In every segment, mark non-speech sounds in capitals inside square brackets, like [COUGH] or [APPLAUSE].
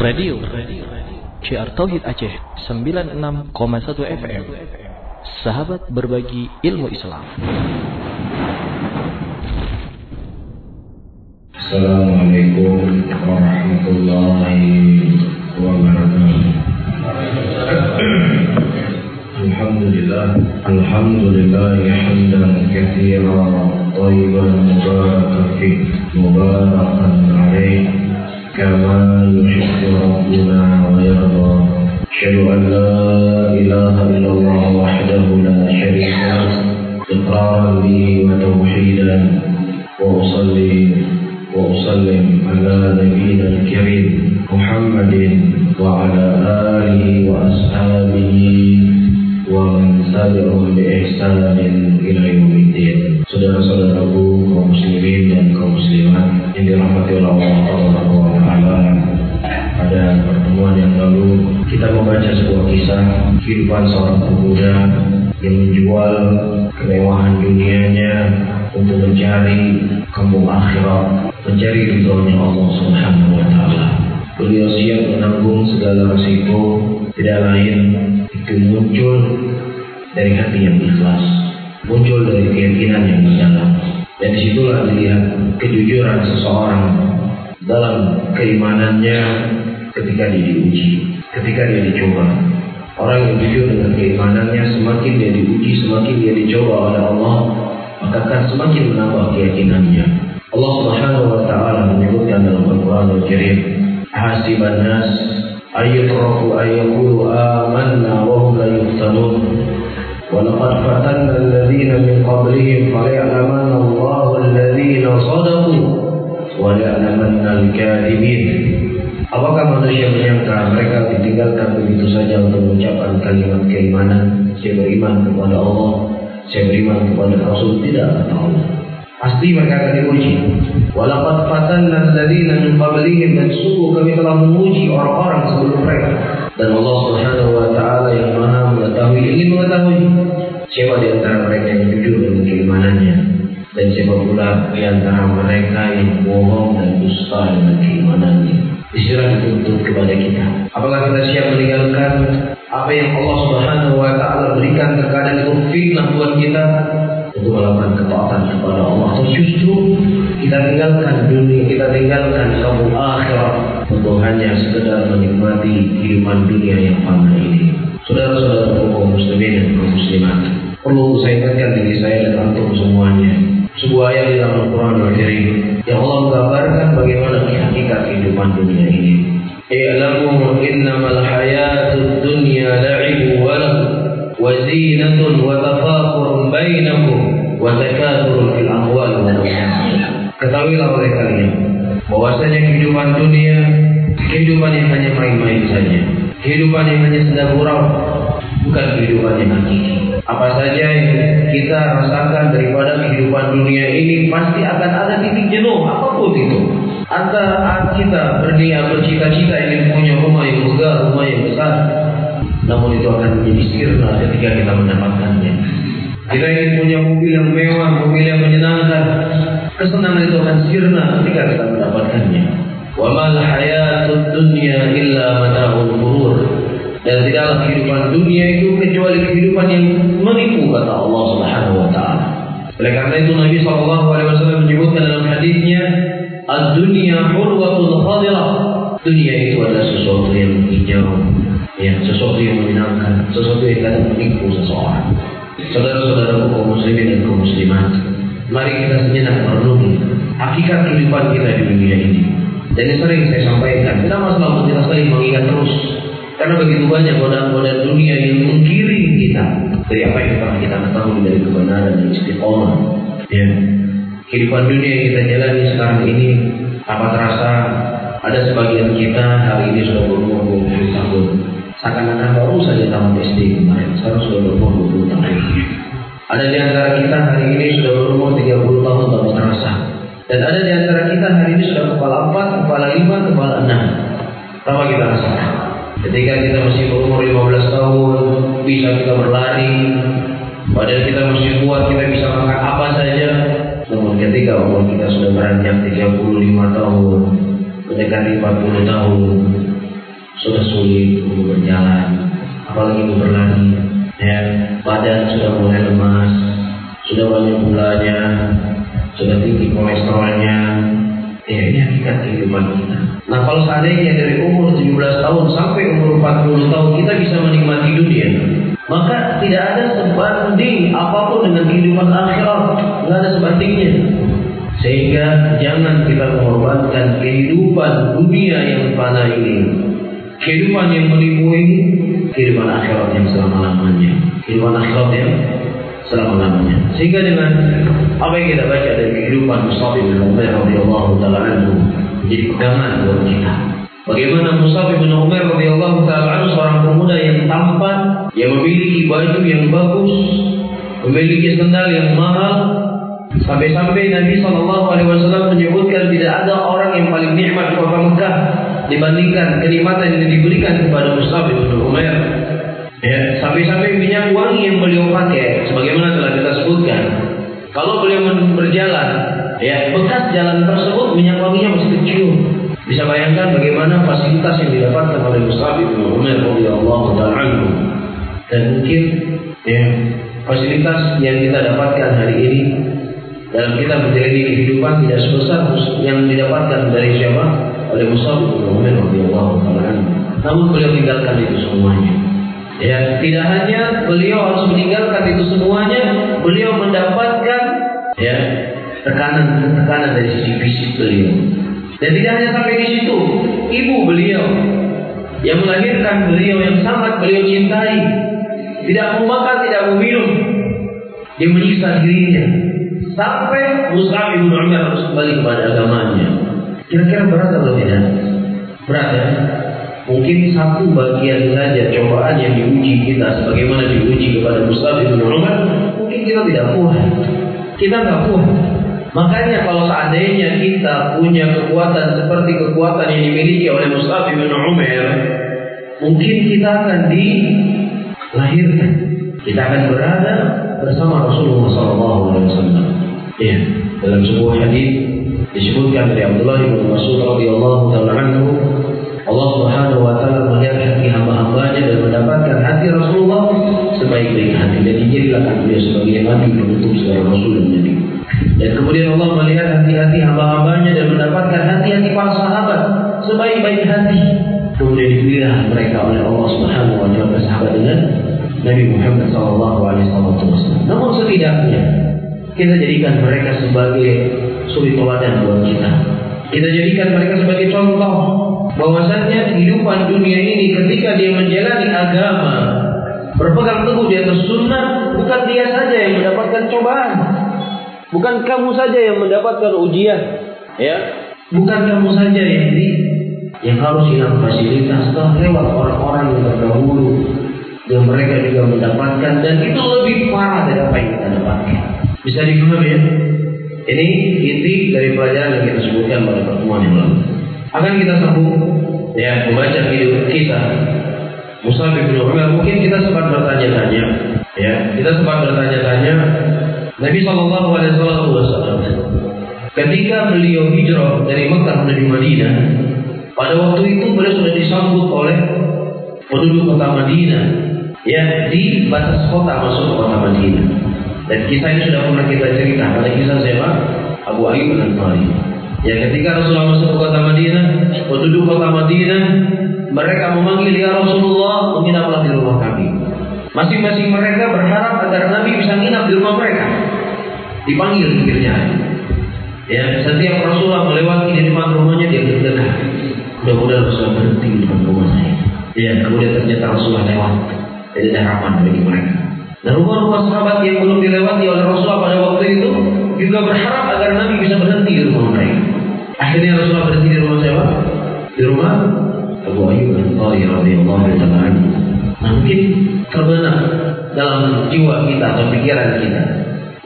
Radio CR Tauhid Aceh 96,1 FM Sahabat berbagi ilmu Islam. Assalamualaikum warahmatullahi wabarakatuh. Alhamdulillah Alhamdulillah hamdan katsira tayyiban mubarakan mubarakan كما يحب ربنا ويرضى أشهد أن لا إله إلا الله وحده لا شريك له إقرارا به وتوحيدا وأصلي وأسلم على نبينا الكريم محمد وعلى آله وأصحابه ومن تبعهم بإحسان إلى يوم الدين saudara-saudaraku kaum muslimin dan kaum muslimat yang dirahmati oleh Allah Taala pada pertemuan yang lalu kita membaca sebuah kisah kehidupan seorang pemuda yang menjual kemewahan dunianya untuk mencari kampung akhirat mencari ridhonya Allah Subhanahu wa taala beliau siap menanggung segala risiko tidak lain itu muncul dari hati yang ikhlas muncul dari keyakinan yang mendalam. Dan di situlah dilihat kejujuran seseorang dalam keimanannya ketika dia diuji, ketika dia dicoba. Orang yang jujur dengan keimanannya semakin dia diuji, semakin dia dicoba oleh Allah, maka akan semakin menambah keyakinannya. Allah Subhanahu wa taala menyebutkan dalam Al-Qur'an Al-Karim, "Hasiban nas ayyutraku ayyaqulu amanna wa hum la yuftanun." ولقد فتنا الذين من قبلهم فليعلمن الله الذين صدقوا وليعلمن الكاذبين Apakah manusia menyangka mereka ditinggalkan begitu saja untuk mengucapkan kalimat keimanan? Saya beriman kepada Allah, saya beriman kepada Rasul. Tidak kata Allah. Pasti mereka akan diuji. Walaqad fatanna alladziina min qablihim dan sungguh kami telah menguji orang-orang sebelum mereka. Dan Allah Subhanahu wa taala yang Maha mengetahui ingin mengetahui siapa di antara mereka yang jujur dengan keimanannya dan siapa pula di antara mereka yang bohong dan dusta dengan keimanannya. Di sinilah dituntut kepada kita. Apakah kita siap meninggalkan apa yang Allah Subhanahu wa taala berikan terkadang itu fitnah buat kita untuk melakukan ketaatan kepada Allah atau justru kita tinggalkan dunia, kita tinggalkan kaum akhirat untuk hanya sekedar menikmati kehidupan dunia yang fana ini. Saudara-saudara kaum muslimin dan kaum muslimat, perlu saya ingatkan diri saya dan antum semuanya. Sebuah ayat di dalam Al-Quran Al-Karim yang Allah menggambarkan bagaimana hakikat kehidupan dunia ini. I'lamu innamal hayatud dunya la'ibu wa lahu wa tafakurun bainakum wa takathurun fil amwal wal Ketahuilah oleh kalian bahwasanya kehidupan dunia kehidupan yang hanya main-main saja. Kehidupan yang hanya sedang gurau bukan kehidupan yang hakiki. Apa saja yang kita rasakan daripada kehidupan dunia ini pasti akan ada titik jenuh apa pun itu. Antara kita berniat bercita-cita ingin punya rumah yang megah, rumah yang besar, namun itu akan menjadi sirna ketika kita mendapatkannya. Kita ingin punya mobil yang mewah, mobil yang menyenangkan, kesenangan itu akan sirna ketika kita mendapatkannya. Wa mal hayatud dunya illa mata'ul ghurur. Dan tidaklah kehidupan dunia itu kecuali kehidupan yang menipu kata Allah Subhanahu wa taala. Oleh karena itu Nabi sallallahu alaihi wasallam menyebutkan dalam hadisnya, "Ad-dunya hurwatul khadirah." Dunia itu adalah sesuatu yang hijau, ya, sesuatu yang menyenangkan, sesuatu yang kadang menipu seseorang. Saudara-saudara kaum muslimin dan kaum muslimat, mari kita sejenak merenungi hakikat kehidupan kita di dunia ini. Dan ini sering saya sampaikan, masalah untuk kita saling mengingat terus. Karena begitu banyak godaan-godaan dunia yang menggiring kita dari apa yang telah kita ketahui dari kebenaran dan istiqomah. Ya. Kehidupan dunia yang kita jalani sekarang ini, apa terasa ada sebagian kita hari ini sudah berumur 20 tahun. Seakan-akan baru saja tamat SD kemarin, sekarang sudah berumur 20 tahun. Ada di antara kita hari ini sudah berumur 30 tahun baru terasa. Dan ada di antara kita hari ini sudah kepala 4, kepala 5, kepala 6. Apa kita rasakan? Ketika kita masih berumur 15 tahun, bisa kita berlari, padahal kita masih kuat, kita bisa makan apa saja. Namun ketika umur kita sudah beranjak 35 tahun, mendekati 40 tahun, sudah sulit untuk berjalan, apalagi untuk berlari. Ya, badan sudah mulai lemas, sudah banyak gulanya, sudah tinggi kolesterolnya. Ya, ini hakikat kehidupan kita. Nah, kalau seandainya dari umur 17 tahun sampai umur 40 tahun kita bisa menikmati dunia, maka tidak ada sebanding apa pun dengan kehidupan akhirat. Tidak ada sebandingnya. Sehingga jangan kita mengorbankan kehidupan dunia yang fana ini. Kehidupan yang meliputi kehidupan akhirat yang selama-lamanya. Kehidupan akhirat yang selama-lamanya. Sehingga dengan apa yang kita baca dari kehidupan Mus'ab bin Umair radhiyallahu taala anhu menjadi pegangan buat kita. Bagaimana Mus'ab bin Umair radhiyallahu taala anhu seorang pemuda yang tampan, yang memiliki baju yang bagus, memiliki sendal yang mahal, sampai-sampai Nabi Wasallam menyebutkan tidak ada orang yang paling nikmat kota Mekah dibandingkan kenikmatan yang diberikan kepada Mus'ab bin Umair Ya, sampai-sampai minyak wangi yang beliau pakai, sebagaimana telah kita sebutkan. Kalau beliau berjalan, ya bekas jalan tersebut minyak wanginya masih kecil. Bisa bayangkan bagaimana fasilitas yang didapatkan oleh Mus'ab bin Umar radhiyallahu taala Dan mungkin ya fasilitas yang kita dapatkan hari ini dalam kita menjalani kehidupan tidak sebesar yang didapatkan dari siapa? Oleh Mus'ab bin Umar radhiyallahu taala Namun beliau tinggalkan itu semuanya. Ya, tidak hanya beliau harus meninggalkan itu semuanya, beliau mendapatkan ya tekanan-tekanan dari sisi fisik beliau. Dan tidak hanya sampai di situ, ibu beliau yang melahirkan beliau yang sangat beliau cintai, tidak mau makan, tidak mau minum, dia menyiksa dirinya sampai Mus'ab bin Umar harus kembali kepada agamanya. Kira-kira berat atau tidak? Berat ya? Mungkin satu bagian saja cobaan yang diuji kita sebagaimana diuji kepada Mus'ab bin Umar, mungkin kita tidak puas. Kita nggak puas. Makanya kalau seandainya kita punya kekuatan seperti kekuatan yang dimiliki oleh Mus'ab bin Umar, mungkin kita akan dilahirkan. Kita akan berada bersama Rasulullah SAW. Ya, dalam sebuah hadis disebutkan dari Abdullah bin Mas'ud radhiyallahu taala anhu Allah Subhanahu wa taala melihat hati hamba-hambanya dan mendapatkan hati Rasulullah sebaik-baik hati dan jadilah beliau sebagai nabi penutup segala rasul dan nabi. Dan kemudian Allah melihat hati-hati hamba-hambanya dan mendapatkan hati-hati para sahabat sebaik-baik hati. Kemudian dipilih mereka oleh Allah Subhanahu wa taala sahabat dengan Nabi Muhammad sallallahu alaihi wasallam. Namun setidaknya kita jadikan mereka sebagai suri teladan buat kita. Kita jadikan mereka sebagai contoh bahwasanya kehidupan dunia ini ketika dia menjalani agama berpegang teguh di atas sunnah bukan dia saja yang mendapatkan cobaan. Bukan kamu saja yang mendapatkan ujian ya. Bukan kamu saja yang di yang harus hilang fasilitas setelah lewat orang-orang yang terdahulu yang mereka juga mendapatkan dan itu lebih parah dari apa yang kita dapatkan. Bisa dipahami ya ini inti dari pelajaran yang kita sebutkan pada pertemuan yang lalu. Akan kita sambung ya membaca video kita. Musa bin Umar mungkin kita sempat bertanya-tanya ya kita sempat bertanya-tanya Nabi Shallallahu Alaihi Wasallam ketika beliau hijrah dari Mekah menuju Madinah pada waktu itu beliau sudah disambut oleh penduduk kota Madinah ya di batas kota masuk ke kota Madinah dan kisah ini sudah pernah kita cerita pada kisah siapa Abu Ayyub Al-Ansari Ya ketika Rasulullah masuk ke kota Madinah, penduduk kota Madinah mereka memanggil ya Rasulullah menginaplah di rumah kami. Masing-masing mereka berharap agar Nabi bisa menginap di rumah mereka. Dipanggil pikirnya. Ya, setiap Rasulullah melewati di depan rumahnya dia berdengar. Mudah-mudahan Rasulullah berhenti di rumah saya. Ya, kemudian ternyata Rasulullah lewat. Jadi ada harapan bagi mereka. Dan rumah-rumah sahabat yang belum dilewati oleh Rasulullah pada waktu itu juga berharap agar Nabi bisa berhenti di rumah mereka. Akhirnya Rasulullah berhenti di rumah siapa? Di rumah Abu Ayyub Al-Ansari radhiyallahu anhu. Mungkin terbenak dalam jiwa kita atau pikiran kita.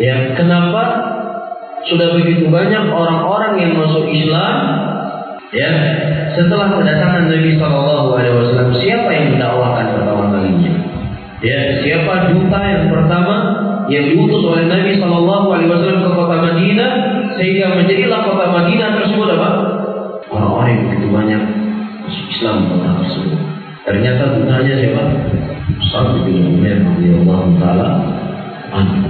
Ya, kenapa sudah begitu banyak orang-orang yang masuk Islam ya setelah kedatangan Nabi Shallallahu Alaihi Wasallam siapa yang mendakwahkan pertama kalinya ya siapa duta yang pertama yang diutus oleh Nabi Shallallahu Alaihi Wasallam ke kota Madinah sehingga menjadilah kota Madinah tersebut apa? Orang-orang yang begitu banyak masuk Islam kota tersebut. Ternyata gunanya siapa? Musab bin Umar radhiyallahu taala anhu.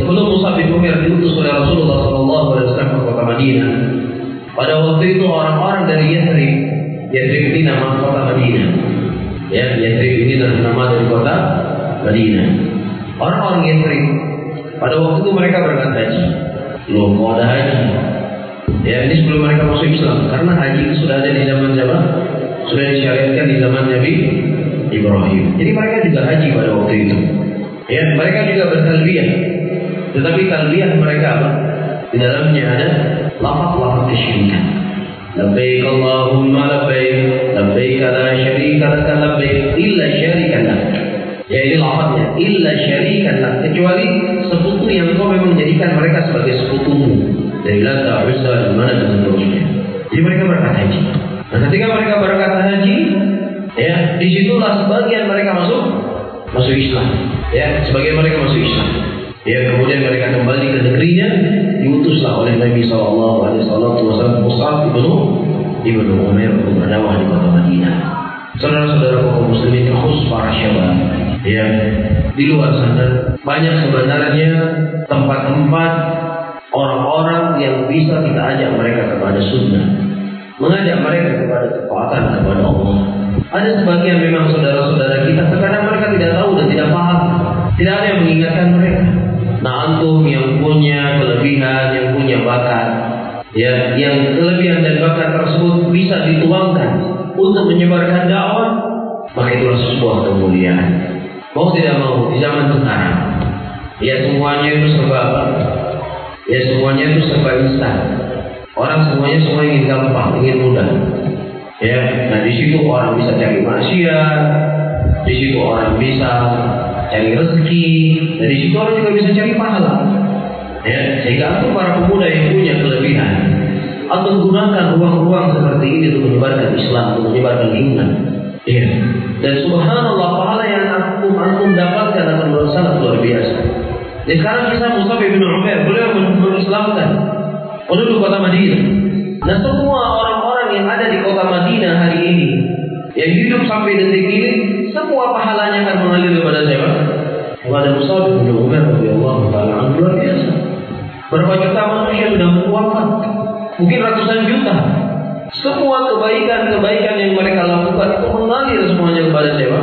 Sebelum Musab bin Umar diutus oleh Rasulullah sallallahu alaihi wasallam ke kota Madinah, pada waktu itu orang-orang dari Yathrib, Yathrib ini nama kota Madinah. Ya, Yathrib ini nama dari kota Madinah. Orang-orang Yathrib pada waktu itu mereka berangkat haji. Loh, mau ada haji? Ya, ini sebelum mereka masuk Islam. Karena haji itu sudah ada di zaman siapa? Sudah disyariatkan di zaman Nabi Ibrahim. Jadi mereka juga haji pada waktu itu. Ya, mereka juga bertalbiyah. Tetapi talbiyah mereka apa? Di dalamnya ada lafaz-lafaz kesyirikan. Labbaik Allahumma labbaik, labbaik la syarika laka labbaik illa syarikan lak. Ya ini lafaznya, illa syarikan. Kecuali sekutu yang kau memang menjadikan mereka sebagai sekutumu. Dari Lata, dan mana dan seterusnya. Jadi mereka berangkat haji. Nah ketika mereka berangkat haji, ya di situlah sebagian mereka masuk masuk Islam. Ya, sebagian mereka masuk Islam. Ya, kemudian mereka kembali ke negerinya, diutuslah oleh Nabi Shallallahu Alaihi Wasallam Mus'ab ibnu ibnu Umar untuk berdakwah di kota Madinah. Saudara-saudara kaum muslimin khusus para syabab, ya di luar sana banyak sebenarnya tempat-tempat orang-orang yang bisa kita ajak mereka kepada sunnah, mengajak mereka kepada kekuatan kepada Allah. Ada sebagian memang saudara-saudara kita terkadang mereka tidak tahu dan tidak paham, tidak ada yang mengingatkan mereka. Nah antum yang punya kelebihan, yang punya bakat, ya, yang kelebihan dan bakat tersebut bisa dituangkan untuk menyebarkan dakwah, maka itulah sebuah kemuliaan. Mau tidak mau di zaman sekarang, ya semuanya itu serba, ya semuanya itu serba instan. Orang semuanya semua ingin gampang, ingin mudah. Ya, nah di situ orang bisa cari maksiat, di situ orang bisa cari rezeki, dan di situ orang juga bisa cari pahala. Ya, sehingga aku para pemuda yang punya kelebihan atau gunakan ruang-ruang seperti ini untuk menyebarkan Islam, untuk menyebarkan iman. Ya. Dan subhanallah pahala yang aku antum dapatkan akan sangat luar biasa. Dan sekarang kita Musab bin Umar beliau mengislamkan penduduk kota Madinah. Nah semua orang-orang yang ada di kota Madinah hari ini yang hidup sampai detik ini semua pahalanya akan mengalir kepada siapa? Kepada Musab bin Umar radhiyallahu taala luar biasa. Berapa juta manusia sudah wafat? Mungkin ratusan juta. Semua kebaikan-kebaikan yang mereka lakukan itu mengalir semuanya kepada siapa?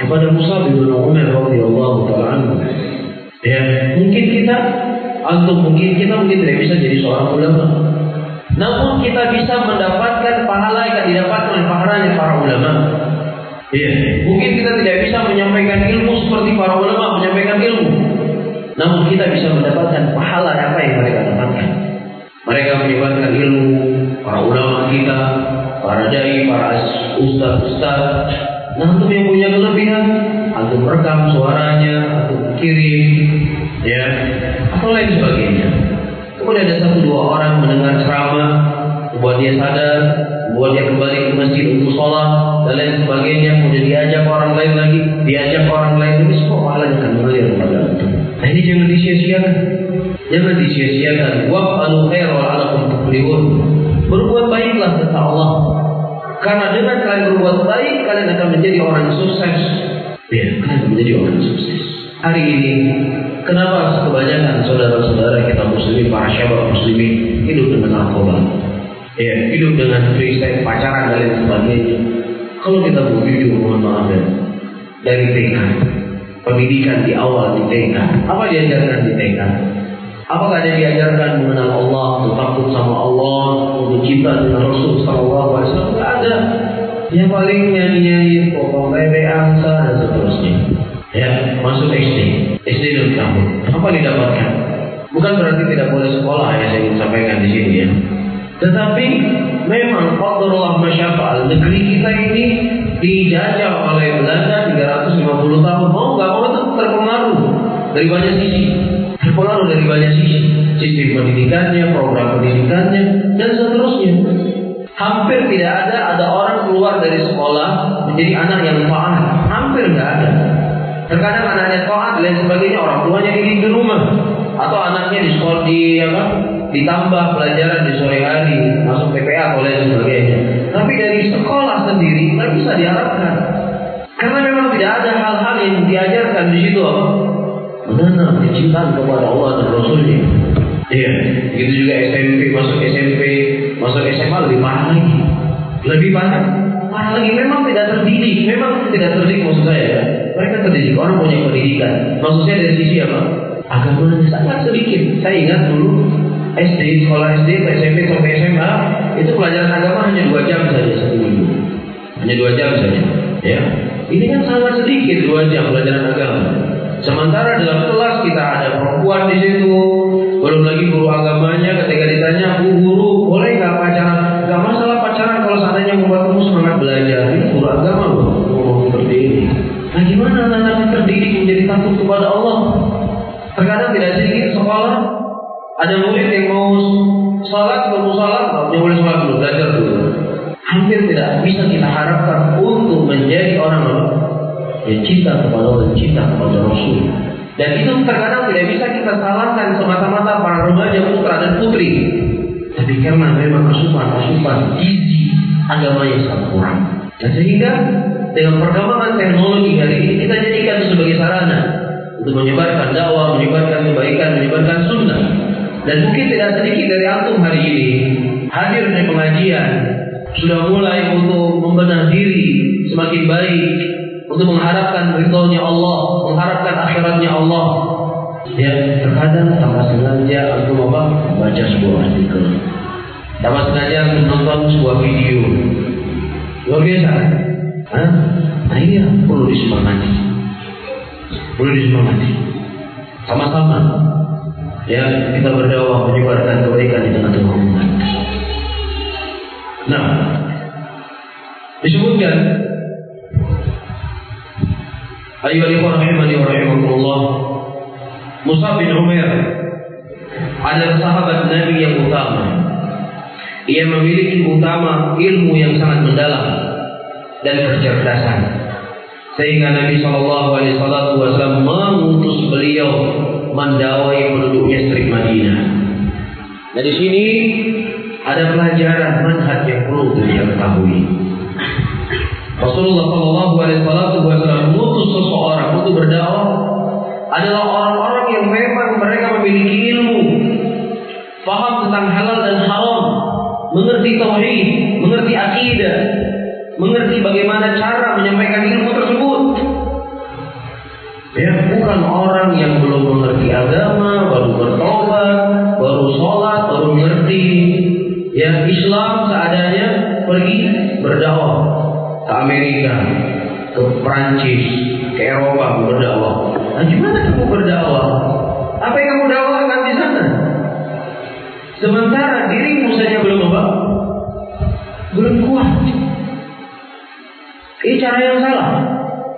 Kepada Musab bin Umar radhiyallahu taala Ya, mungkin kita atau mungkin kita mungkin tidak bisa jadi seorang ulama. Namun kita bisa mendapatkan pahala yang didapatkan oleh pahalanya para ulama. Ya, mungkin kita tidak bisa menyampaikan ilmu seperti para ulama menyampaikan ilmu. Namun kita bisa mendapatkan pahala apa yang mereka dapatkan. Mereka menyebarkan ilmu, para ulama kita, para dai, para ustaz-ustaz. Nah, untuk yang punya kelebihan, atau rekam suaranya, atau kirim, ya, atau lain sebagainya. Kemudian ada satu dua orang mendengar ceramah, buat dia sadar, buat dia kembali ke masjid untuk sholat dan lain sebagainya. Kemudian diajak orang lain lagi, diajak orang lain ini semua pahalanya akan mengalir kepada. Nah ini jangan disia-siakan, jangan disia-siakan. Waqalu khair wa'alakum tuflihun. Berbuat baiklah kata Allah. Karena dengan kalian berbuat baik, kalian akan menjadi orang sukses. Ya, kalian menjadi orang sukses. Hari ini, kenapa kebanyakan saudara-saudara kita muslimin, para syabab muslimin hidup dengan narkoba? Ya, hidup dengan free sex, pacaran dan lain sebagainya. Kalau kita berjujur, mohon maaf ya, dari TK, pendidikan di awal di TK, apa diajarkan di TK? Apakah dia diajarkan mengenal Allah, takut sama Allah, untuk cinta dengan Rasul Sallallahu Alaihi Wasallam? Tidak ada. Yang paling nyanyi-nyanyi, pokok bebe angsa dan seterusnya. Ya, masuk SD, SD dan kampung. Apa didapatkan? Bukan berarti tidak boleh sekolah ya saya ingin sampaikan di sini ya. Tetapi memang qadarullah masyafal negeri kita ini dijajah oleh Belanda 350 tahun. Mau nggak mau itu terpengaruh dari banyak sisi terpengaruh dari banyak sisi sistem pendidikannya, program pendidikannya, dan seterusnya. Hampir tidak ada ada orang keluar dari sekolah menjadi anak yang taat. Hampir nggak ada. Terkadang anaknya taat dan sebagainya orang tuanya didik di rumah atau anaknya di sekolah di apa ditambah pelajaran di sore hari masuk PPA oleh sebagainya. Tapi dari sekolah sendiri nggak bisa diharapkan. Karena memang tidak ada hal-hal yang diajarkan di situ apa? Menanam kecintaan kepada Allah dan Rasulnya. Iya, begitu juga SMP, masuk SMP, masuk SMA lebih parah lagi. Lebih parah, parah lagi. Memang tidak terdidik, memang tidak terdidik maksud saya ya. Mereka terdidik, orang punya pendidikan. Maksud saya dari sisi apa? Agamanya sangat sedikit. Saya ingat dulu SD, sekolah SD, SMP sampai SMA itu pelajaran agama hanya dua jam saja satu minggu. Hanya dua jam saja. Ya, ini kan sangat sedikit dua jam pelajaran agama. Sementara dalam kelas kita ada perempuan di situ, belum lagi guru agamanya ketika ditanya, Bu guru, boleh nggak pacaran? Gak masalah pacaran kalau seandainya membuat kamu semangat belajar. Ini guru agama loh, ngomong seperti ini. Gimana anak-anak terdidik menjadi takut kepada Allah? Terkadang tidak sedikit sekolah ada murid yang mau sholat, mau sholat, nggak boleh sholat dulu, belajar dulu. Hampir tidak bisa kita harapkan untuk menjadi orang yang cinta kepada Allah dan cinta kepada Rasul. Dan itu terkadang tidak bisa kita salahkan semata-mata para remaja putra dan putri. Tapi karena memang asupan-asupan gizi agamanya sangat kurang. Dan sehingga dengan perkembangan teknologi hari ini kita jadikan sebagai sarana untuk menyebarkan dakwah, menyebarkan kebaikan, menyebarkan sunnah. Dan mungkin tidak sedikit dari antum hari ini hadir di pengajian sudah mulai untuk membenah diri semakin baik untuk mengharapkan ridhonya Allah, mengharapkan akhiratnya Allah. Ya, terkadang tanpa sengaja antum apa? Baca sebuah artikel. Tanpa sengaja menonton sebuah video. Luar biasa. Hah? Nah ini yang perlu disemangati. Perlu disemangati. Sama-sama. Ya, kita berdakwah menyebarkan kebaikan di tengah-tengah umat. Nah, disebutkan Ayo ikhwan rahimani wa rahimakumullah Musa bin Umair adalah sahabat Nabi yang utama. Ia memiliki utama ilmu yang sangat mendalam dan kecerdasan. Sehingga Nabi Shallallahu Alaihi Wasallam mengutus beliau mendawai penduduk Yasrib Madinah. Nah di sini ada pelajaran manhaj yang perlu kita ketahui. Rasulullah Shallallahu Alaihi Wasallam mengutus seseorang untuk berdakwah adalah orang-orang yang memang mereka memiliki ilmu, paham tentang halal dan haram, mengerti tauhid, mengerti akidah, mengerti bagaimana cara menyampaikan ilmu tersebut. Ya, bukan orang yang belum mengerti agama, baru bertobat, baru sholat, baru mengerti ya Islam seadanya pergi berdakwah ke Amerika, ke Prancis, ke Eropa berdakwah. Nah, gimana kamu berdakwah? Apa yang kamu dakwahkan di sana? Sementara dirimu saja belum apa? Belum kuat. Ini cara yang salah.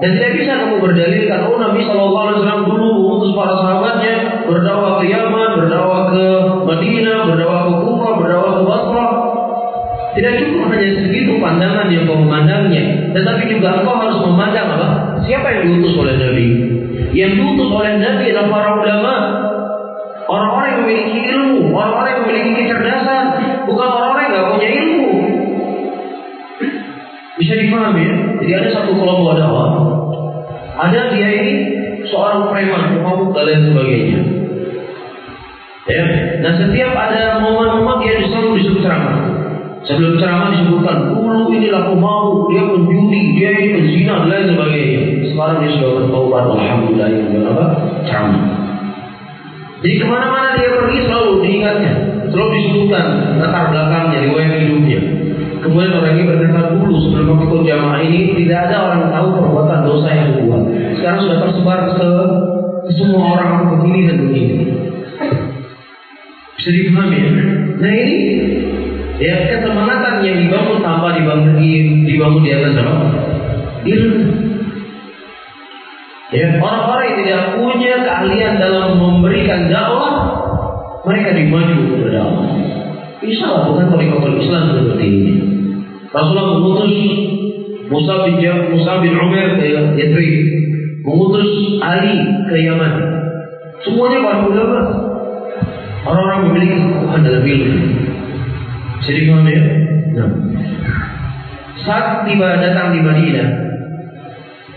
Dan tidak bisa kamu berdalilkan, oh Nabi Shallallahu Alaihi Wasallam dulu mengutus para sahabatnya berdakwah ke Yaman, berdakwah ke Madinah, berdakwah ke Kufa, berdakwah ke Basra. Tidak cukup hanya segitu pandangan yang kau memandangnya, tetapi juga engkau harus memandang apa? Siapa yang diutus oleh Nabi? Yang diutus oleh Nabi adalah para ulama, orang-orang yang memiliki ilmu, orang-orang yang memiliki kecerdasan, bukan orang-orang yang nggak punya ilmu. Bisa dipahami ya? Jadi ada satu kelompok dakwah, ada dia ini seorang preman, pemabuk dan lain sebagainya. Ya, nah setiap ada momen-momen dia selalu disebut ceramah. Sebelum ceramah disebutkan dulu inilah pemabuk, dia penjudi, dia ini penzina dan lain sebagainya. Sekarang dia sudah bertobat, alhamdulillah yang apa? Ceramah. Jadi ke mana-mana dia pergi selalu diingatnya, selalu disebutkan latar belakangnya, riwayat hidupnya. Kemudian orang ini berkata dulu sebelum mengikut jamaah ini tidak ada orang tahu perbuatan dosa yang dibuat. Sekarang sudah tersebar ke, semua orang begini dan begini. Bisa dipahami ya? Nah ini ya kesemangatan yang dibangun tanpa dibangun dibangun di atas apa? Ilmu. Ya, orang-orang yang tidak punya keahlian dalam memberikan dakwah, mereka dimaju. Insya Allah bukan tarikatul Islam seperti ini. Rasulullah mengutus Musa bin Musa bin Umar ke Yathrib, mengutus Ali ke Yaman. Semuanya para ulama. Orang-orang memiliki kekuatan dalam ilmu. Jadi paham ya? Nah. saat tiba datang di Madinah,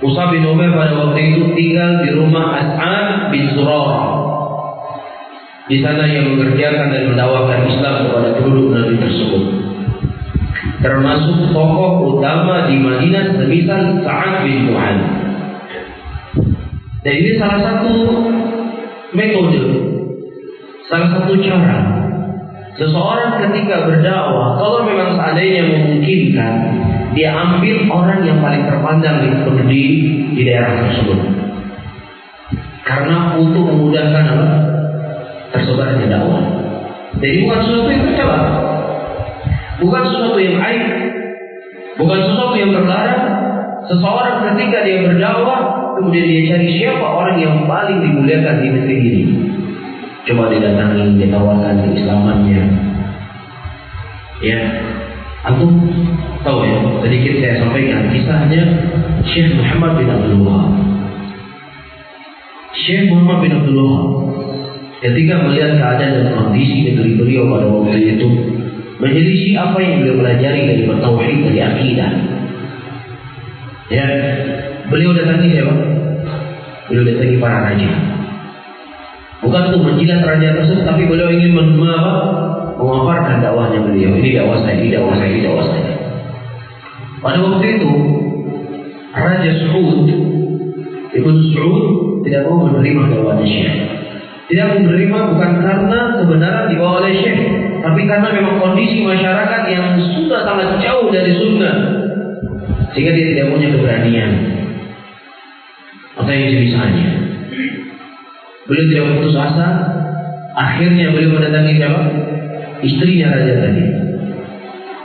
Musa bin Umar pada waktu itu tinggal di rumah As'ad bin Surah. Di sana yang mengerjakan dan mendakwakan Islam kepada penduduk Nabi tersebut. Termasuk tokoh utama di Madinah semisal Sa'ad bin Mu'ad. Dan ini salah satu metode, salah satu cara Seseorang ketika berdakwah, kalau memang seandainya memungkinkan, dia ambil orang yang paling terpandang di, di, di daerah tersebut. Karena untuk memudahkan apa? Tersebarnya dakwah. Jadi bukan sesuatu yang tercela. Bukan sesuatu yang aib. Bukan sesuatu yang terlarang. Seseorang ketika dia berdakwah, kemudian dia cari siapa orang yang paling dimuliakan di negeri ini. Coba didatangi, ditawarkan keislamannya. Ya, aku tahu ya, sedikit saya sampaikan kisahnya Syekh Muhammad bin Abdul Wahab. Syekh Muhammad bin Abdul Wahab ketika melihat keadaan dan kondisi negeri beliau pada waktu itu menyelisih apa yang beliau pelajari dari bertauhid dari akidah. Ya, beliau datangi siapa? Beliau datangi para raja. Bukan untuk menjilat raja tersebut, tapi beliau ingin apa? memaparkan dakwahnya beliau. Ini dakwah saya, ini dakwah saya, ini dakwah saya. Pada waktu itu, Raja Saud, Ibn Saud tidak mau menerima dakwahnya Syekh. Tidak menerima bukan karena kebenaran dibawa oleh Syekh, tapi karena memang kondisi masyarakat yang sudah sangat jauh dari sunnah. Sehingga dia tidak punya keberanian. Atau yang sebisanya. Beliau tidak putus asa. Akhirnya beliau mendatangi siapa? Istrinya raja tadi.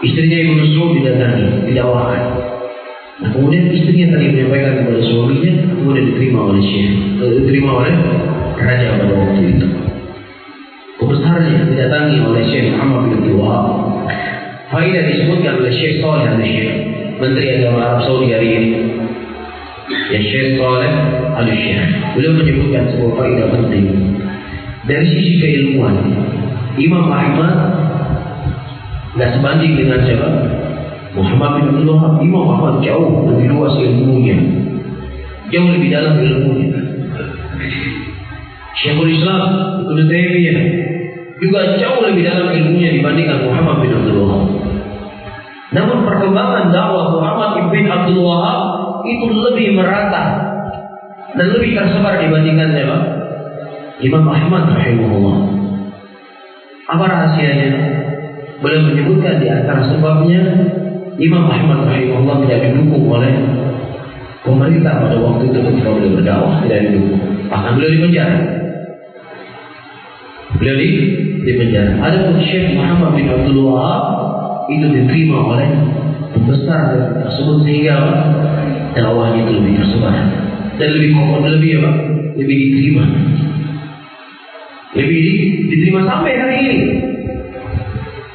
Istrinya Ibu Nusrum didatangi, didakwakan. Nah, kemudian istrinya tadi menyampaikan kepada suaminya, kemudian diterima oleh Syekh, eh, diterima oleh raja pada waktu itu. Kebesarnya didatangi oleh Syekh Muhammad bin Wahab. Faidah disebutkan oleh Syekh Saleh al Syekh, Menteri Agama Arab Saudi hari ini. Ya Syekh Saleh al Syekh. Beliau menyebutkan sebuah faedah penting. Dari sisi keilmuan, Imam Ahmad tidak sebanding dengan siapa? Muhammad bin Abdul Wahab. Imam Ahmad jauh lebih luas ilmunya. Jauh lebih dalam ilmunya. Syekhul Islam Ibn Taimiyah juga jauh lebih dalam ilmunya dibandingkan Muhammad bin Abdul Wahab. Namun perkembangan dakwah Muhammad bin Abdul Wahab itu lebih merata dan lebih tersebar dibandingkan siapa? Imam Ahmad rahimahullah. Apa rahasianya? Boleh menyebutkan di antara sebabnya Imam Ahmad rahimahullah tidak didukung oleh pemerintah pada waktu itu ketika beliau berdakwah tidak didukung. Bahkan beliau dipenjara. Beliau di, di penjara. Ada pun Syekh Muhammad bin Abdul Wahab itu diterima oleh pembesar tersebut sehingga dakwahnya itu lebih tersebar dan lebih kokoh lebih apa? Lebih diterima. Lebih diterima sampai hari ini.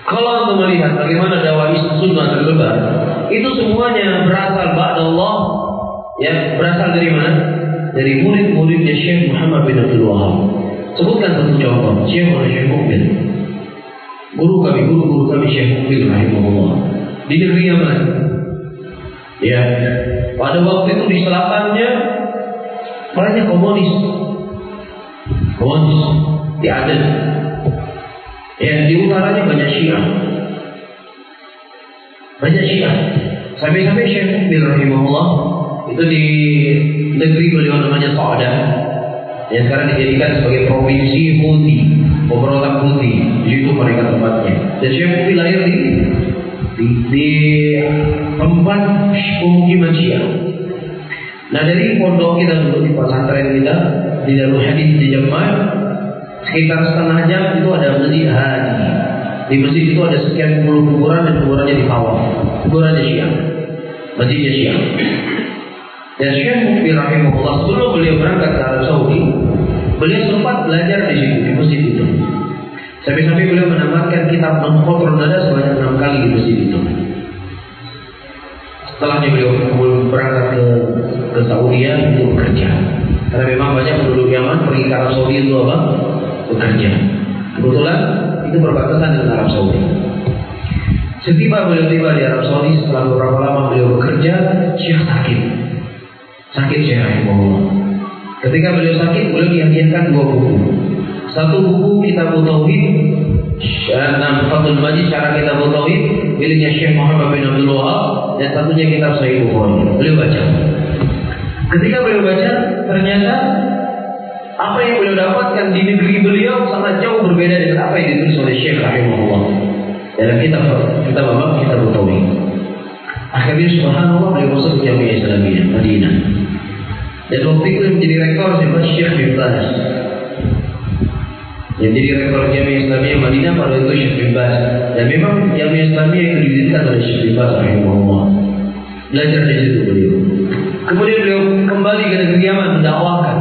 Kalau anda melihat bagaimana dakwah sunnah tersebar, itu semuanya berasal pada Allah, ya berasal dari mana? Dari murid-muridnya Syekh Muhammad bin Abdul Wahab. Sebutkan satu contoh, Syekh oleh Syekh Mukbil. Guru kami, guru-guru kami Syekh Mukbil rahimahullah. Di negeri Yaman. Ya, pada waktu itu di selatannya banyak komunis. Komunis di Aden. Ya, di utaranya banyak Syiah. Banyak Syiah. Sampai-sampai Syekh bin Rahimahullah itu di negeri beliau namanya Ta'adah yang sekarang dijadikan sebagai provinsi Houthi, pemberontak Houthi. Di situ mereka tempatnya. Dan Syekh Mufi lahir di di, di tempat pemukiman Syiah. Nah dari pondok kita dulu di pesantren kita di Darul Hadis di Jemaah sekitar setengah jam itu ada masjid haji. Di masjid itu ada sekian puluh kuburan dan kuburannya di bawah. Kuburannya Syiah. Masjidnya Syiah. Dan Syekh Mufti rahimahullah sebelum beliau berangkat ke Arab Saudi, beliau sempat belajar di situ di masjid itu. Sampai-sampai beliau menamatkan kitab Nukhotrul Nada sebanyak enam kali di masjid itu. Setelahnya beliau berangkat ke ke Saudi untuk bekerja. Karena memang banyak penduduk Yaman pergi ke Arab Saudi itu apa? Bekerja. Kebetulan itu berbatasan dengan Arab Saudi. Setiba beliau tiba di Arab Saudi setelah beberapa lama beliau. Sakit Syekh Rahimahullah. Ketika beliau sakit, beliau dihadiahkan dua buku. Satu buku Kitab Tauhid, Syarah Fathul Majid, Syarah Kitab Tauhid, miliknya Syekh Muhammad bin Abdul Wahab, dan satunya Kitab Sahih Bukhari. Beliau baca. Ketika beliau baca, ternyata apa yang beliau dapatkan di negeri beliau sangat jauh berbeda dengan apa yang ditulis oleh Syekh Rahimahullah dalam kitab kita bawa kita Tauhid. Akhirnya subhanallah beliau masuk ke Jamiah Islamiyah Madinah. Dan waktu itu menjadi rektor siapa Syekh bin Baz. Yang jadi rektor Jamiah Islamiyah Madinah pada itu Syekh bin Baz. Dan memang Jamiah Islamiyah itu didirikan oleh Syekh bin Baz rahimahullah. Belajar di situ beliau. Kemudian beliau kembali ke negeri Yaman mendakwakan.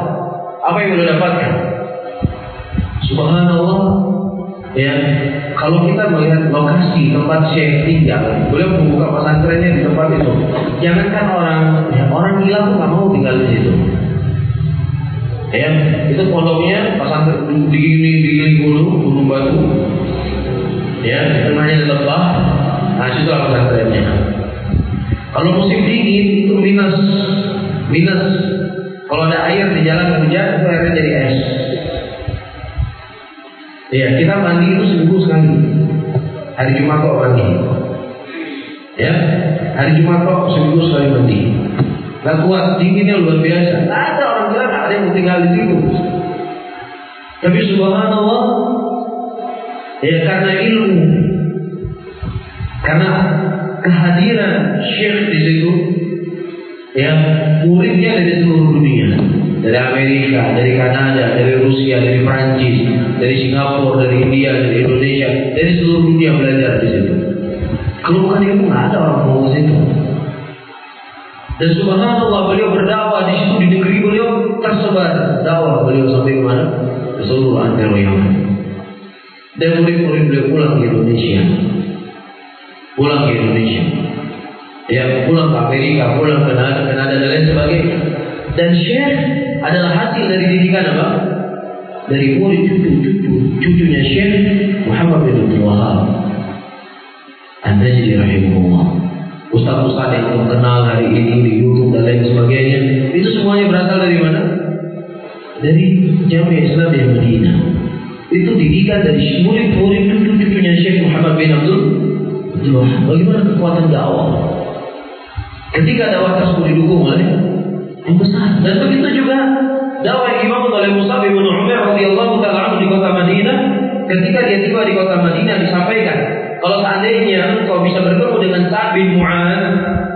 Apa yang beliau dapatkan? Subhanallah, ya kalau kita melihat lokasi tempat Syekh tinggal, beliau membuka pesantrennya di tempat itu. Jangankan orang, ya, orang gila pun nggak mau tinggal di situ. Ya, itu pondoknya pesantren di di di gunung, gunung batu. Ya, tengahnya lembah. Nah, situ pesantrennya. Kalau musim dingin itu minus, minus. Kalau ada air di jalan hujan, itu airnya jadi es. Ya, kita mandi itu seminggu sekali. Hari Jumat kok mandi. Ya, hari Jumat kok seminggu sekali mandi. Gak kuat, dinginnya luar biasa. Gak ada orang bilang ada yang tinggal di situ. Tapi subhanallah, ya karena ilmu, karena kehadiran Syekh di situ, ya muridnya dari seluruh dunia dari Amerika, dari Kanada, dari Rusia, dari Prancis, dari Singapura, dari India, dari Indonesia, dari seluruh dunia belajar di situ. Kalau bukan nggak ada orang mau ke situ. Dan subhanallah beliau berdakwah di situ di negeri beliau tersebar dakwah beliau sampai mana? Ke seluruh antero Yaman. Dan murid-murid beliau pulang ke Indonesia. Pulang ke Indonesia. Ya, pulang ke Amerika, pulang ke Kanada, Kanada dan lain sebagainya. Dan Syekh adalah hasil dari didikan apa? Dari murid cucu-cucu cucunya Syekh Muhammad bin Abdul Wahab. Anda jadi rahimahullah. Ustaz-ustaz yang terkenal hari ini di YouTube dan lain sebagainya, itu semuanya berasal dari mana? Dari Jamiah Islam di Madinah. Itu didikan dari murid-murid cucu-cucunya Syekh Muhammad bin Abdul Wahab. Bagaimana kekuatan dakwah? Ketika dakwah tersebut didukung oleh oleh Musa bin Umar radhiyallahu taala di kota Madinah. Ketika dia tiba di kota Madinah disampaikan, kalau seandainya kau bisa bertemu dengan Sa'ad bin Mu'ad,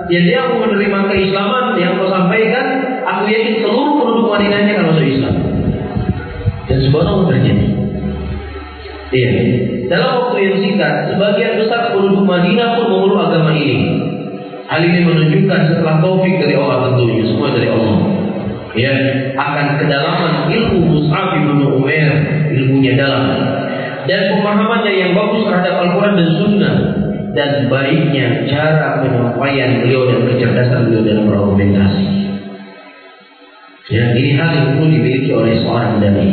ya dia mau menerima keislaman yang kau sampaikan, aku yakin seluruh penduduk Madinahnya akan masuk Islam. Dan subhanallah terjadi. Iya. Dalam waktu yang singkat, sebagian besar penduduk Madinah pun memeluk agama ini. Hal ini menunjukkan setelah taufik dari Allah tentunya, semua dari Allah. Ya, akan kedalaman ilmu Mus'ab bin Umair, ilmunya dalam. Dan pemahamannya yang bagus terhadap Al-Quran dan Sunnah. Dan baiknya cara penyampaian beliau dan kecerdasan beliau dalam berargumentasi. Ya, ini hal yang perlu dimiliki oleh seorang dai.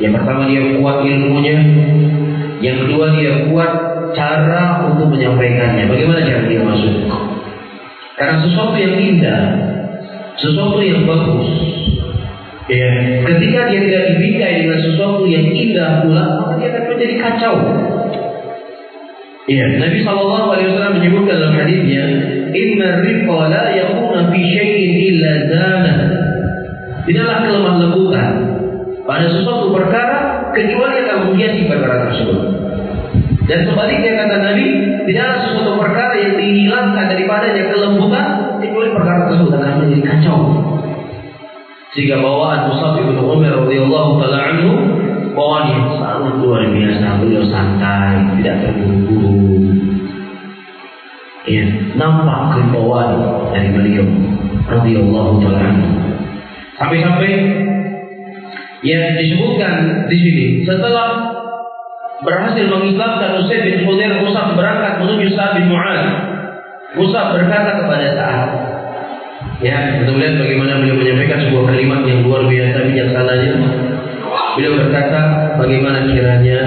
Yang pertama dia kuat ilmunya, yang kedua dia kuat cara untuk menyampaikannya. Bagaimana cara dia masuk? Karena sesuatu yang indah, sesuatu yang bagus, ya, ketika dia tidak dibingkai dengan sesuatu yang indah pula, maka dia akan menjadi kacau. Ya, Nabi Shallallahu Alaihi Wasallam menyebutkan dalam hadisnya, Inna rifqa la yakuna fi syai'in illa zana. Tidaklah kelemah lembutan pada sesuatu perkara kecuali akan menghiasi perkara tersebut. Dan sebaliknya kata Nabi, tidaklah sesuatu perkara yang dihilangkan daripadanya kelembutan kecuali perkara tersebut akan menjadi kacau. Sehingga bawaan Musab bin Umar radhiyallahu taala anhu bawaan yang sangat luar biasa, beliau santai, tidak terburu-buru. Ya, nampak kebawaan dari beliau radhiyallahu taala anhu. Sampai-sampai yang disebutkan di sini setelah berhasil mengislamkan Usaid bin Khudair Musa berangkat menuju Sa'ad bin Mu'ad. Musa berkata kepada Sa'ad, ya kita melihat bagaimana beliau menyampaikan sebuah kalimat yang luar biasa bijaksananya. Beliau berkata, bagaimana kiranya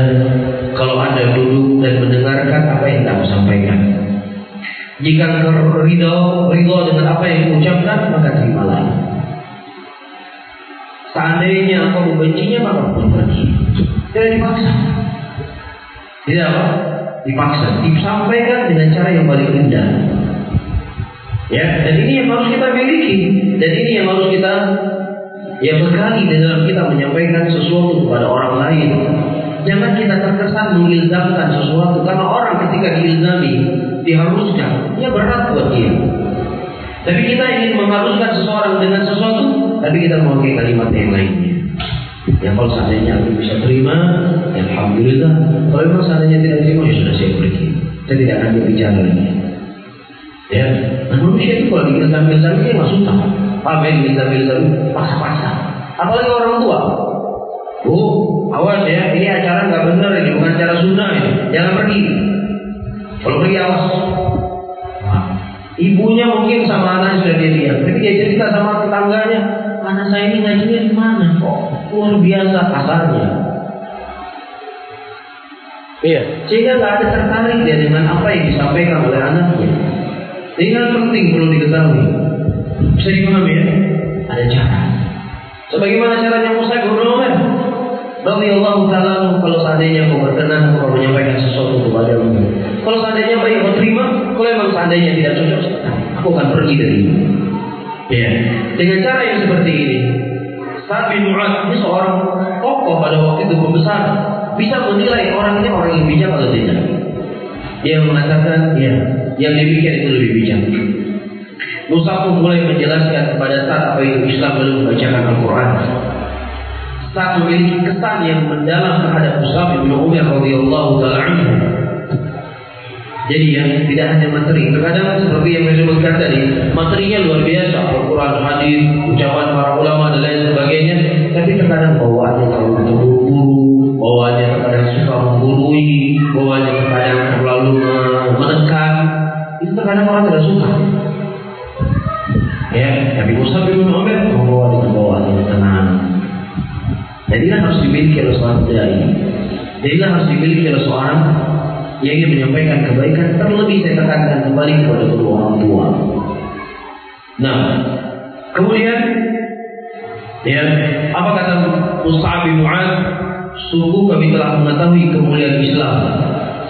kalau Anda duduk dan mendengarkan apa yang kamu sampaikan. Jika ridho, ridho dengan apa yang ucapkan, maka terimalah. Seandainya engkau membencinya, maka pun pergi. Tidak dipaksa. Tidak apa? Dipaksa. Disampaikan dengan cara yang paling indah. Ya, dan ini yang harus kita miliki. Dan ini yang harus kita ya berkali dalam kita menyampaikan sesuatu kepada orang lain. Jangan kita terkesan mengilzamkan sesuatu karena orang ketika diilzami diharuskan, ya berat buat dia. Tapi kita ingin mengharuskan seseorang dengan sesuatu, tapi kita memakai kalimat yang lainnya. Ya kalau seandainya aku bisa terima, ya Alhamdulillah. Kalau memang seandainya tidak terima, ya sudah saya pergi. Saya tidak akan berbicara lagi. Ya, nah manusia itu kalau diilzam-ilzam dia nggak suka. Apa yang diilzam-ilzam? Paksa-paksa. Apalagi orang tua. Bu, awas ya, ini acara nggak benar ini, bukan acara sunnah ini. Jangan pergi. Kalau pergi awas. Nah, ibunya mungkin sama anak sudah dia diam. Tapi dia cerita sama tetangganya, anak saya ini ngajinya di mana kok? Luar biasa kasarnya. Iya, sehingga nggak ada tertarik dia dengan apa yang disampaikan oleh anaknya. Ini penting perlu diketahui. Bisa dipahami ya? Ada cara. Sebagaimana caranya Musa bin Umar radhiyallahu taala kalau seandainya kau berkenan kau menyampaikan sesuatu kepada kepadamu. Kalau seandainya baik kau terima, kalau memang seandainya tidak cocok, aku akan pergi dari ini. Ya, dengan cara yang seperti ini, Sa'ad bin Mu'ad ini seorang tokoh pada waktu itu pembesar, bisa menilai orang ini orang yang bijak atau tidak. Dia mengatakan, ya, yang demikian itu lebih bijak. Musa pun mulai menjelaskan kepada saat apa itu Islam belum membacakan Al-Quran. Saat memiliki kesan yang mendalam terhadap Musab bin Umar radhiyallahu taala Jadi yang tidak hanya materi, terkadang seperti yang saya sebutkan tadi, materinya luar biasa, Al-Quran, hadis, ucapan para ulama dan lain sebagainya, tapi terkadang bawaannya terlalu terburu-buru, bawaannya terkadang suka menggurui, bawaannya terkadang itu terkadang orang tidak suka. Ya, tapi Musa bin Umar membawa dengan bawaan yang tenang, jadi harus dimiliki oleh seorang dai. Jadi harus dimiliki oleh seorang yang ingin menyampaikan kebaikan terlebih saya tekankan kembali kepada kedua orang tua. Nah, kemudian ya apa kata Mus'ab bin Mu'ad? Sungguh kami telah mengetahui kemuliaan Islam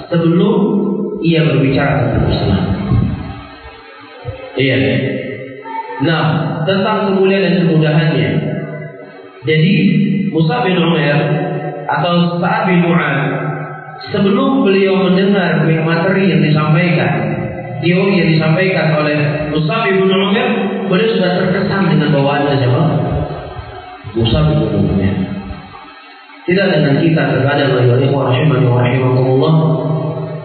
sebelum ia berbicara tentang Islam. Iya. Nah, tentang kemuliaan dan kemudahannya. Jadi Musa bin Umar atau Sa'ad bin Mu'ad sebelum beliau mendengar materi yang disampaikan teori yang disampaikan oleh Musa bin Umar beliau sudah terkesan dengan bawaannya siapa? Musa bin Umar tidak dengan kita terkadang rahimani wa rahimakumullah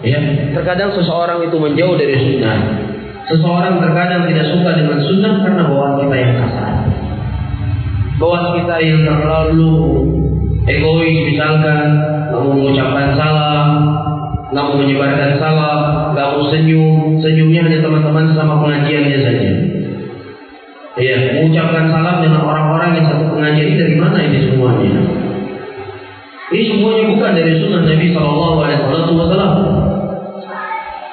ya terkadang seseorang itu menjauh dari sunnah seseorang terkadang tidak suka dengan sunnah karena bawaan kita yang kasar. Bahwa kita yang terlalu egois misalkan nggak mau mengucapkan salam nggak mau menyebarkan salam nggak mau senyum. Senyumnya hanya teman-teman sama pengajiannya saja. Ya mengucapkan salam dengan orang-orang yang satu pengajian ini dari mana ini semuanya? Ini semuanya bukan dari sunnah Nabi Shallallahu Alaihi Wasallam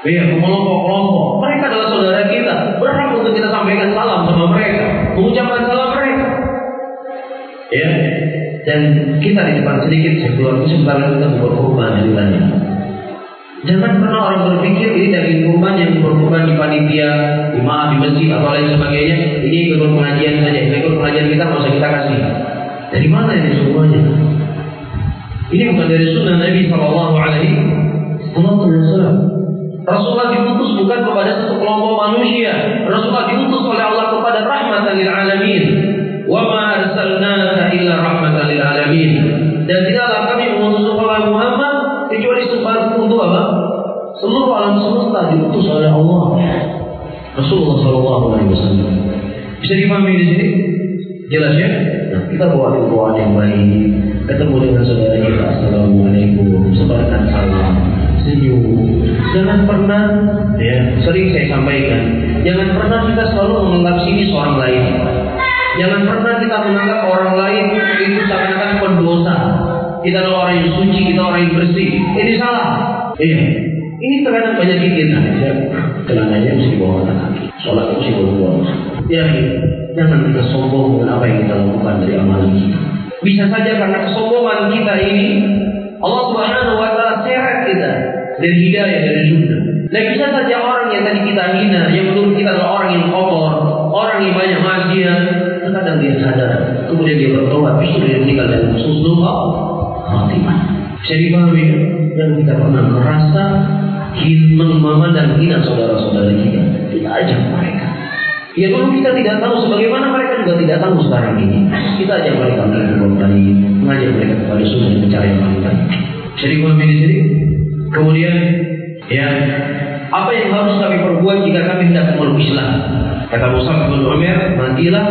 Iya, kelompok-kelompok. Mereka adalah saudara kita. Berhak untuk kita sampaikan salam sama mereka. Mengucapkan salam mereka ya dan kita di depan sedikit keluar sebentar kita berkorban hari Jangan pernah orang berpikir ini daging kurban yang berkorban di panitia, di maaf di masjid atau lain sebagainya. Ini ikut pengajian saja, ikut pengajian kita masa kita kasih. Dari mana ini semuanya? Ini bukan dari sunnah Nabi Shallallahu Alaihi Wasallam. Rasulullah diutus bukan kepada satu kelompok manusia. Rasulullah diutus oleh Allah kepada rahmatan lil alamin. Wa ma arsalnaka illa rahmatan lil alamin. Dan tidaklah kami mengutus kepada Muhammad kecuali sebagai untuk apa? Seluruh alam semesta diutus oleh Allah. Rasulullah Shallallahu Alaihi Wasallam. Bisa dipahami di sini? Jelas ya? Nah, kita bawa doa yang baik, ketemu dengan saudara kita, Assalamualaikum, sebarkan salam, senyum. Jangan pernah, ya, sering saya sampaikan, jangan pernah kita selalu menganggap sini seorang lain. Jangan pernah kita menganggap orang lain itu seakan-akan pendosa. kita adalah orang yang suci, kita orang yang bersih. Ini salah. Iya. Ini terkadang banyak kita. Ya, celananya mesti bawa mata kaki. Sholat mesti bawa bawa. Ya, jangan kita sombong dengan apa yang kita lakukan dari amalan kita. Bisa saja karena kesombongan kita ini Allah Subhanahu wa taala seret kita dari hidayah dari sunnah. Dan bisa saja orang yang tadi kita hina, yang menurut kita adalah orang yang kotor, orang yang banyak maksiat, terkadang dia sadar, kemudian dia bertobat, justru dia meninggal dengan husnul khatimah. Bisa dipahami dan kita pernah merasa memandang hina saudara-saudara kita, kita ajak mereka. Ya dulu kita tidak tahu sebagaimana mereka juga tidak tahu sekarang ini. Kita ajak mereka untuk kembali mengajak mereka kepada sunnah dan mencari yang paling baik. Jadi kami di sini. Kemudian ya apa yang harus kami perbuat jika kami hendak memeluk Islam? Kata Musa bin Umar, nantilah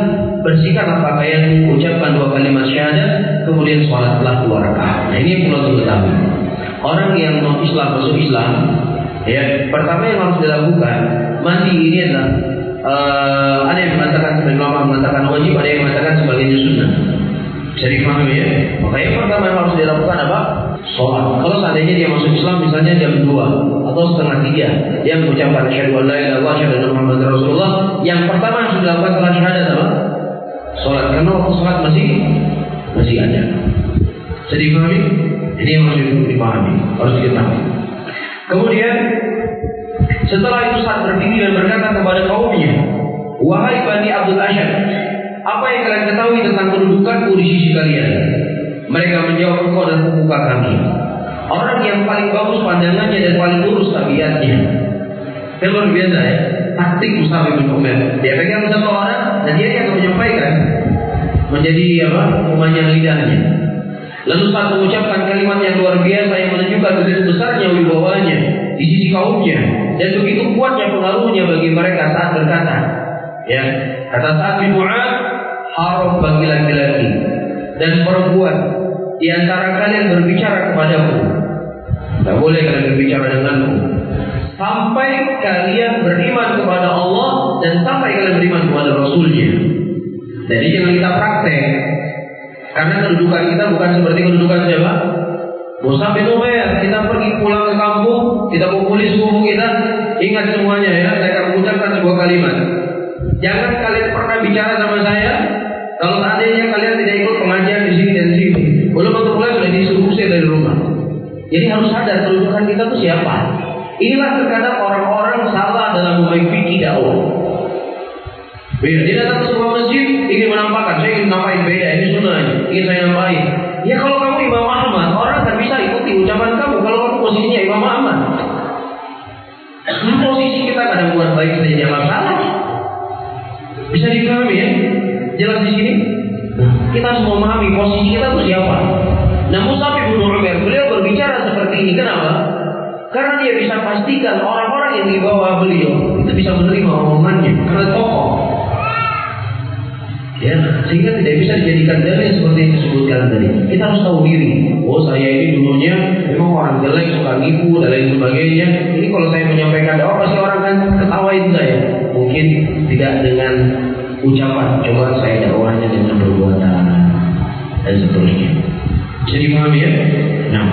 bersihkan pakaian, ucapkan dua kalimat syahadat, kemudian sholatlah dua rakaat. Nah ini perlu diketahui. Orang yang non Islam masuk Islam, ya pertama yang harus dilakukan mandi ini adalah uh, ada yang mengatakan sebagai ulama mengatakan wajib, ada yang mengatakan sebagai sunnah. Bisa dipahami ya? Yang pertama yang harus dilakukan apa? Sholat. Kalau seandainya dia masuk Islam misalnya jam 2 atau setengah 3 dia mengucapkan asyhadu an la ilaha illallah muhammadar rasulullah, yang pertama harus dilakukan setelah syahadat apa? Sholat. Karena waktu sholat masih masih ada. Bisa dipahami? Ini yang harus dipahami, harus diketahui. Kemudian setelah itu saat berpikir dan berkata kepada kaumnya, Wahai Bani Abdul Asyad, apa yang kalian ketahui tentang kedudukanku di sisi kalian? Mereka menjawab, engkau dan pemuka kami. Orang yang paling bagus pandangannya dan paling lurus tabiatnya. Itu luar biasa ya. Taktik Musab bin Umar. Dia pegang satu orang dan dia yang menyampaikan menjadi apa? Memanjang lidahnya. Lalu saat mengucapkan kalimat yang luar biasa yang menunjukkan begitu besarnya wibawanya di sisi kaumnya dan begitu kuatnya pengaruhnya bagi mereka saat berkata, ya kata saat bin Mu'ad haram bagi laki-laki dan perempuan di antara kalian berbicara kepadaku. Tidak boleh kalian berbicara denganku. Sampai kalian beriman kepada Allah dan sampai kalian beriman kepada Rasulnya. Jadi jangan kita praktek. Karena kedudukan kita bukan seperti kedudukan siapa? Musa bin Umair, kita pergi pulang ke kampung, kita kumpuli suku kita, ingat semuanya ya, saya akan mengucapkan sebuah kalimat. Jangan kalian pernah bicara sama saya, kalau seandainya kalian tidak ikut pengajian di sini dan di sini, belum untuk mulai sudah disuruh usir dari rumah. Jadi harus sadar kedudukan kita itu siapa. Inilah terkadang orang-orang salah dalam mengikuti dakwah. Dia datang ke sebuah masjid ingin menampakkan, saya ingin nampakin beda, ini sunnah, ingin saya nampakin. Ya kalau kamu Imam Ahmad, orang akan bisa ikuti ucapan kamu kalau kamu posisinya Imam Ahmad. Nah, posisi kita kadang buat baik saja masalah. Bisa dipahami ya? Jelas di sini? Kita harus memahami posisi kita itu siapa. Nah Musa bin Umar beliau berbicara seperti ini. Kenapa? Karena dia bisa pastikan orang-orang yang di bawah beliau itu bisa menerima omongannya karena tokoh. Ya, sehingga tidak bisa dijadikan dalil seperti yang disebutkan tadi. Kita harus tahu diri. Oh, saya ini dulunya memang orang jelek, suka nipu dan lain sebagainya. Ini kalau saya menyampaikan dakwah pasti orang kan ketawain saya. Mungkin tidak dengan ucapan, coba saya dakwahnya dengan perbuatan dan seterusnya. Jadi paham ya? Nah,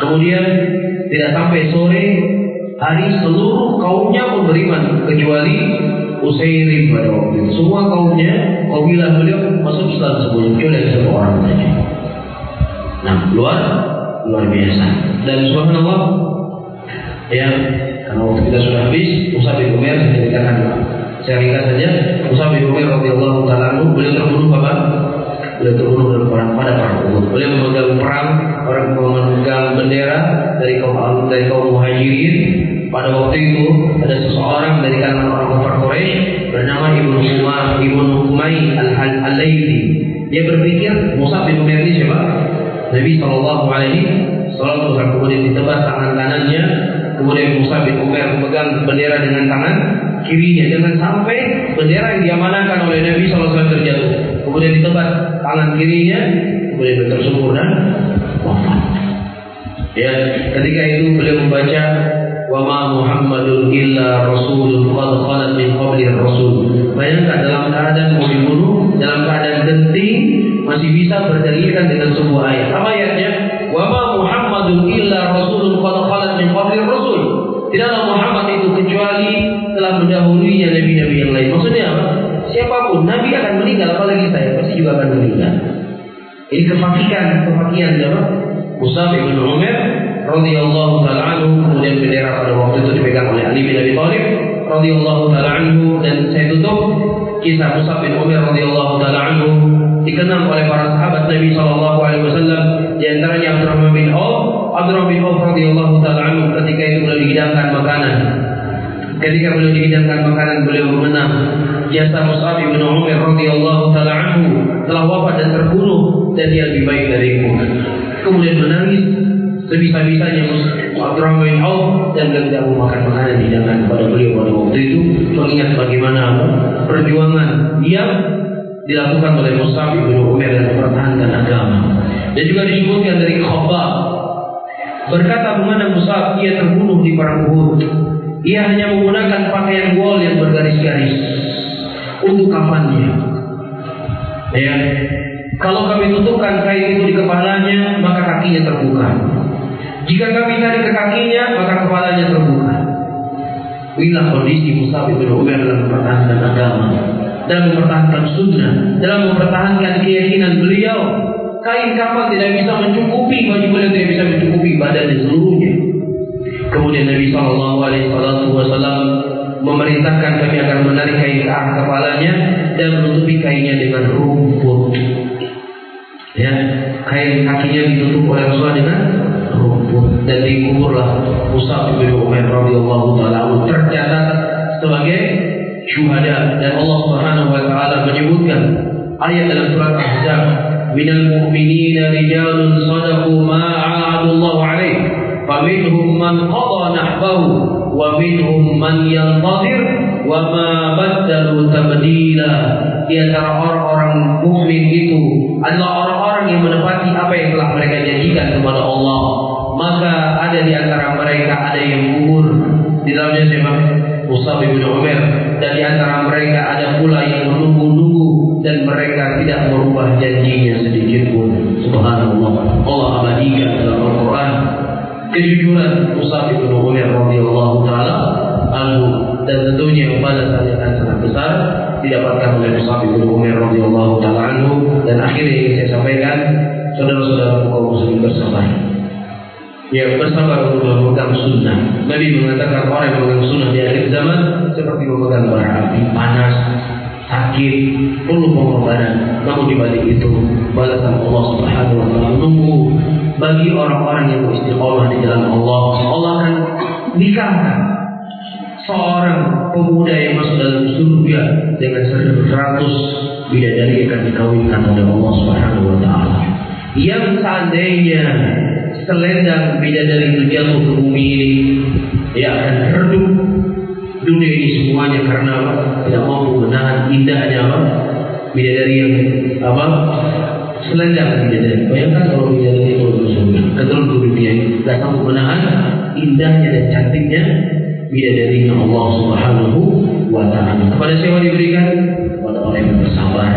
kemudian tidak sampai sore hari seluruh kaumnya pun beriman kecuali Usairim pada waktu itu. Semua kaumnya, kabilah beliau masuk Islam sebelum kecuali satu orang saja. Nah, luar luar biasa. Dan subhanallah ya karena waktu kita sudah habis, Musa bin Umar saya ceritakan saya ringkas saja. Musa bin Umar radhiyallahu taala beliau terbunuh apa? Beliau terbunuh dalam perang pada perang Uhud. Beliau memegang perang, orang memegang bendera dari kaum dari kaum muhajirin pada waktu itu ada seseorang dari kalangan orang kafir Quraisy bernama Ibnu Umar Ibnu Umay al Halaili. Dia berpikir Musa bin Umar ini siapa? Nabi Shallallahu Alaihi Wasallam kemudian ditebas tangan kanannya, kemudian Musa bin Umar memegang bendera dengan tangan kirinya. Jangan sampai bendera yang diamanahkan oleh Nabi Wasallam terjatuh. Kemudian ditebas tangan kirinya, kemudian tersungkur dan wafat. Ya, ketika itu beliau membaca Wama Muhammadun illa rasulun qad khalat min qabli rasul. Bayangkan dalam keadaan mau dibunuh, dalam keadaan genting, masih bisa berdalilkan dengan sebuah ayat. Apa ayatnya? Wa ma Muhammadun illa rasulun qad khalat min qabli rasul. Tidaklah Muhammad itu telah mendahulunya nabi-nabi yang lain. Maksudnya apa? Siapa pun nabi akan meninggal apalagi saya pasti juga akan meninggal. Ini kefakiran, kefakiran siapa? Musab bin Umar radhiyallahu taala anhu kemudian bendera pada waktu itu dipegang oleh Ali bin Abi Thalib radhiyallahu taala anhu dan saya tutup kisah Musab bin Umar radhiyallahu taala anhu dikenal oleh para sahabat Nabi sallallahu alaihi wasallam di antaranya Abdurrahman bin Auf Abdurrahman bin Auf radhiyallahu taala anhu ketika itu beliau dihidangkan makanan ketika beliau dihidangkan makanan beliau menang. Jasa Musab bin Umar radhiyallahu taala anhu telah wafat dan terbunuh dan dia lebih baik dariku kemudian menangis. Sebisa-bisanya Abdurrahman bin Auf dan beliau tidak mau makan makanan hidangan kepada beliau pada waktu itu mengingat bagaimana perjuangan dia dilakukan oleh Musab bin Umar dan mempertahankan agama. Dan juga disebutkan dari Khabbab. Berkata mengenai Musab ia terbunuh di perang Uhud ia hanya menggunakan pakaian wol yang bergaris-garis untuk kafannya ya kalau kami tutupkan kain itu di kepalanya, maka kakinya terbuka. Jika kami tarik ke kakinya, maka kepalanya terbuka. Inilah kondisi Musa bin Umar dalam mempertahankan agama, dalam mempertahankan sunnah, dalam mempertahankan keyakinan beliau. Kain kafan tidak bisa mencukupi baju beliau tidak bisa mencukupi badan seluruhnya. Kemudian Nabi Shallallahu Alaihi Wasallam memerintahkan kami agar menarik kain ke arah kepalanya dan menutupi kainnya dengan rumput. Ya kain kakinya ditutup oleh Rasulullah dengan rumput dan dikuburlah. Musab bin Umair radhiyallahu taala tercatat sebagai syuhada dan Allah Subhanahu wa taala menyebutkan ayat dalam surat Ahzab minal mu'minina rijalun sadaqu ma 'ahadullahu alaih qada nahbahu wa minhum man yantazir wa ma badalu tabdila di antara orang-orang mukmin itu adalah orang-orang yang menepati apa yang telah mereka janjikan kepada Allah. Maka ada di antara mereka ada yang gugur di dalamnya siapa? Musab bin Umar dan di antara mereka ada pula yang menunggu-nunggu dan mereka tidak merubah janjinya sedikit pun. Subhanallah. Allah abadikan dalam kejujuran Musab bin Umar radhiyallahu taala anhu dan tentunya balasan yang sangat besar didapatkan oleh Musab bin Umar radhiyallahu taala anhu dan akhirnya yang saya sampaikan saudara-saudara kaum muslimin bersabar. Ya bersabar untuk memegang sunnah. Nabi mengatakan orang yang memegang sunnah di akhir zaman seperti memegang bara api panas, sakit, perlu pengorbanan. Namun di balik itu balasan Allah Subhanahu wa taala menunggu bagi orang-orang yang beristiqomah di jalan Allah. Allah akan nikahkan seorang pemuda yang masuk dalam surga dengan seratus bidadari akan dikawinkan oleh Allah Subhanahu wa taala. Yang seandainya selendang bidadari itu jatuh ke bumi ini, ia akan redup dunia ini semuanya karena apa? Tidak mampu menahan indahnya apa? Bidadari yang apa? Selendang bidadari. Bayangkan kalau bidadari itu surga, ke dunia tidak mampu menahan indahnya dan cantiknya bidadarinya Allah Subhanahu wa taala. Kepada siapa diberikan? Kepada orang yang bersabar.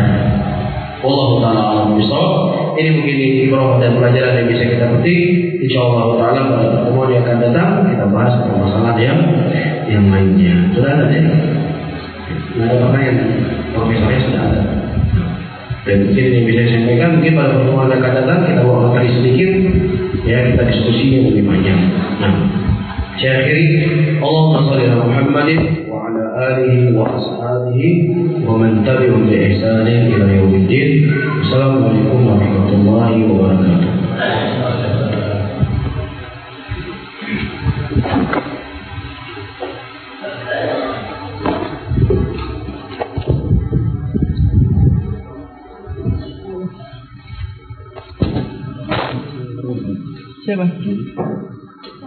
Allah taala alam. Ini mungkin ibrah dan pelajaran yang bisa kita petik. Insyaallah taala pada pertemuan yang akan datang kita bahas permasalahan yang yang lainnya. Sudah ada ya? Nah, ada pertanyaan? Profesornya sudah ada. Dan mungkin yang bisa saya sampaikan mungkin pada pertemuan yang akan datang kita bawa materi sedikit ya kita diskusi yang lebih banyak. Nah, saya akhiri Allahumma salli ala Muhammadin wa ala alihi wa ashabihi wa man tabi'um bi ihsanin ila yaumiddin. Assalamualaikum warahmatullahi wabarakatuh.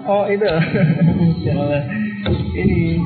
Oh itu. [LAUGHS] Ini.